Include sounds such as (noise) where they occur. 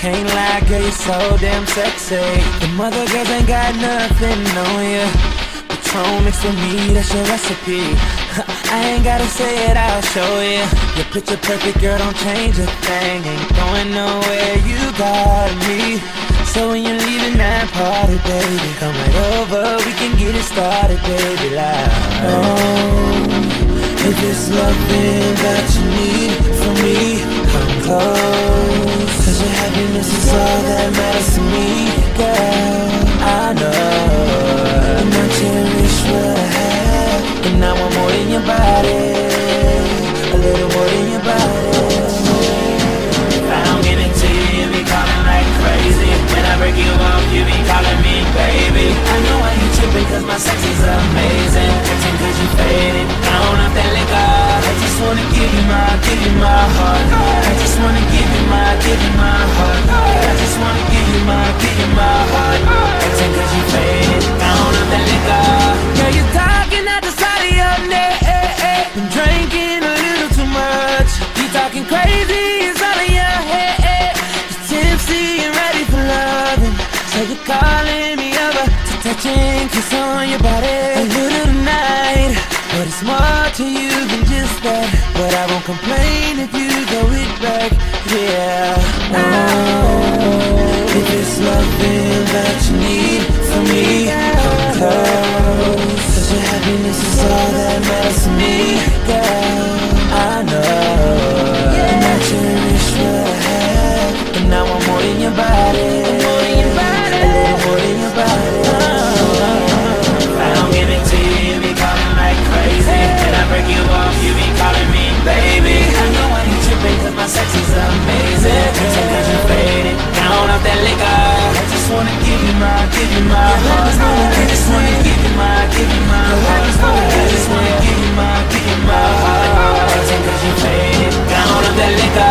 can't lie, girl, you're so damn sexy. The mother girls ain't got nothing on you. Patron mixed with me, that's your recipe. (laughs) I ain't gotta say it, I'll show you. Your picture perfect, girl, don't change a thing. Ain't going nowhere, you got me. So when you're leaving that party, baby, come right over, we can get it started, baby, like Oh, if it's loving that you need from me, come close your body you're calling me over To touch and kiss on your body. A little tonight But it's more to you than just that. But I won't complain if you go it back Yeah. Oh, if it's loving that you need from me Come close Cause your happiness is all that matters to me Girl, give you my heart. give you my, give you my heart give you my, give you my heart cause you down off that liquor